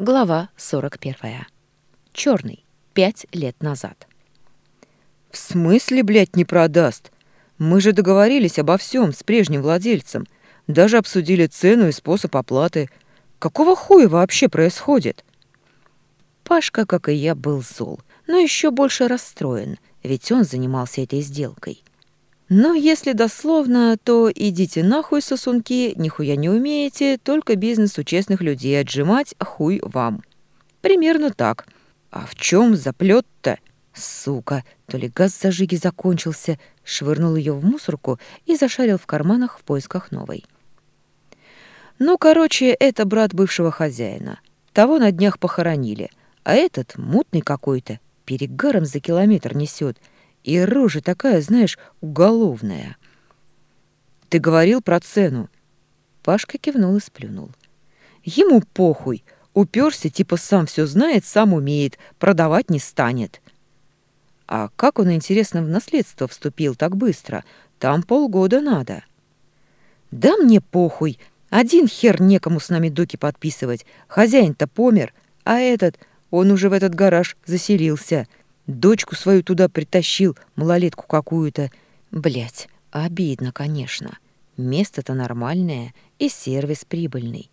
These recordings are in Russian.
Глава 41. Черный. Пять лет назад. «В смысле, блядь, не продаст? Мы же договорились обо всем с прежним владельцем. Даже обсудили цену и способ оплаты. Какого хуя вообще происходит?» Пашка, как и я, был зол, но еще больше расстроен, ведь он занимался этой сделкой. Но если дословно, то идите нахуй, сосунки, нихуя не умеете, только бизнес у честных людей отжимать, хуй вам. Примерно так. А в чем заплет-то? Сука, то ли газ зажиги закончился, швырнул ее в мусорку и зашарил в карманах в поисках новой. Ну, короче, это брат бывшего хозяина. Того на днях похоронили, а этот, мутный какой-то, перегаром за километр несет — и рожа такая, знаешь, уголовная. Ты говорил про цену. Пашка кивнул и сплюнул. Ему похуй. Уперся, типа сам все знает, сам умеет, продавать не станет. А как он, интересно, в наследство вступил так быстро? Там полгода надо. Да мне похуй. Один хер некому с нами доки подписывать. Хозяин-то помер, а этот, он уже в этот гараж заселился — Дочку свою туда притащил, малолетку какую-то. Блять, обидно, конечно. Место-то нормальное и сервис прибыльный.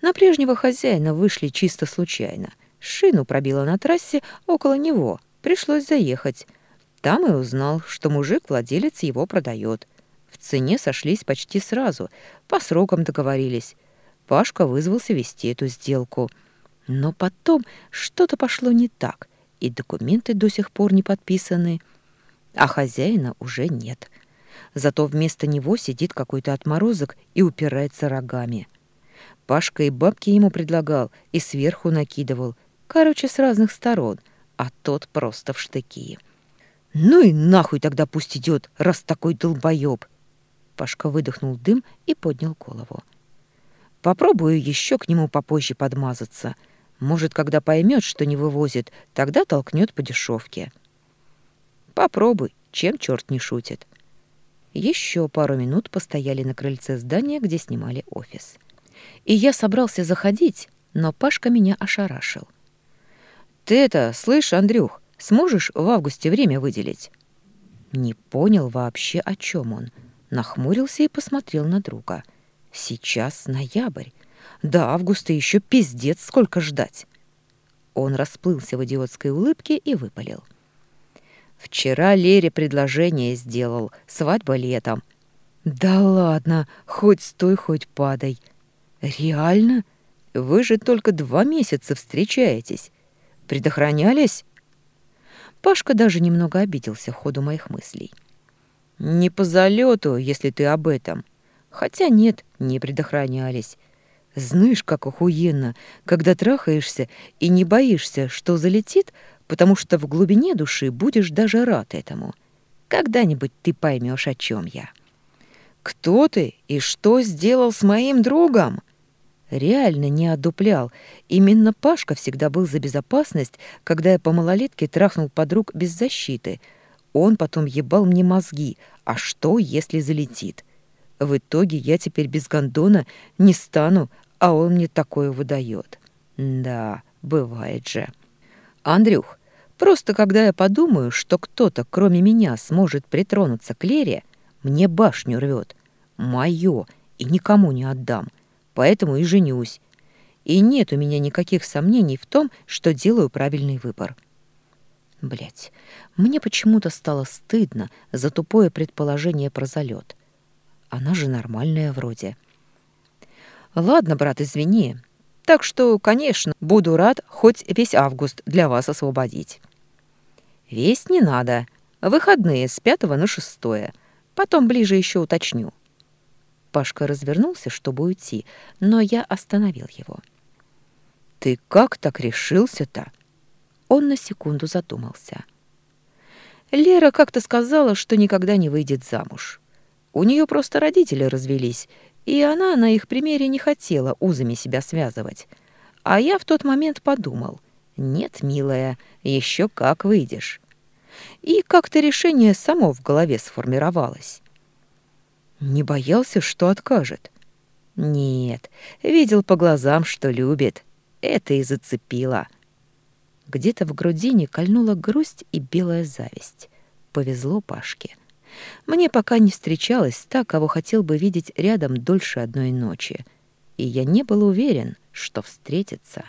На прежнего хозяина вышли чисто случайно. Шину пробило на трассе около него. Пришлось заехать. Там и узнал, что мужик-владелец его продает. В цене сошлись почти сразу, по срокам договорились. Пашка вызвался вести эту сделку. Но потом что-то пошло не так — и документы до сих пор не подписаны, а хозяина уже нет. Зато вместо него сидит какой-то отморозок и упирается рогами. Пашка и бабки ему предлагал, и сверху накидывал. Короче, с разных сторон, а тот просто в штыки. «Ну и нахуй тогда пусть идет, раз такой долбоеб!» Пашка выдохнул дым и поднял голову. «Попробую еще к нему попозже подмазаться. Может, когда поймет, что не вывозит, тогда толкнет по дешевке. Попробуй, чем черт не шутит. Еще пару минут постояли на крыльце здания, где снимали офис. И я собрался заходить, но Пашка меня ошарашил. «Ты это, слышь, Андрюх, сможешь в августе время выделить?» Не понял вообще, о чем он. Нахмурился и посмотрел на друга. «Сейчас ноябрь. До августа еще пиздец сколько ждать. Он расплылся в идиотской улыбке и выпалил. Вчера Лере предложение сделал, свадьба летом. Да ладно, хоть стой, хоть падай. Реально? Вы же только два месяца встречаетесь. Предохранялись? Пашка даже немного обиделся ходу моих мыслей. Не по залету, если ты об этом. Хотя нет, не предохранялись. Знаешь, как охуенно, когда трахаешься и не боишься, что залетит, потому что в глубине души будешь даже рад этому. Когда-нибудь ты поймешь, о чем я. Кто ты и что сделал с моим другом? Реально не одуплял. Именно Пашка всегда был за безопасность, когда я по малолетке трахнул подруг без защиты. Он потом ебал мне мозги. А что, если залетит? В итоге я теперь без гондона не стану, а он мне такое выдает. Да, бывает же. Андрюх, просто когда я подумаю, что кто-то, кроме меня, сможет притронуться к Лере, мне башню рвет. Моё, и никому не отдам. Поэтому и женюсь. И нет у меня никаких сомнений в том, что делаю правильный выбор. Блять, мне почему-то стало стыдно за тупое предположение про залет. Она же нормальная вроде. Ладно, брат, извини. Так что, конечно, буду рад хоть весь август для вас освободить. Весь не надо. Выходные с пятого на шестое. Потом ближе еще уточню. Пашка развернулся, чтобы уйти, но я остановил его. «Ты как так решился-то?» Он на секунду задумался. Лера как-то сказала, что никогда не выйдет замуж. У нее просто родители развелись, и она на их примере не хотела узами себя связывать. А я в тот момент подумал, нет, милая, еще как выйдешь. И как-то решение само в голове сформировалось. Не боялся, что откажет? Нет, видел по глазам, что любит. Это и зацепило. Где-то в грудине кольнула грусть и белая зависть. Повезло Пашке. Мне пока не встречалась та, кого хотел бы видеть рядом дольше одной ночи. И я не был уверен, что встретится.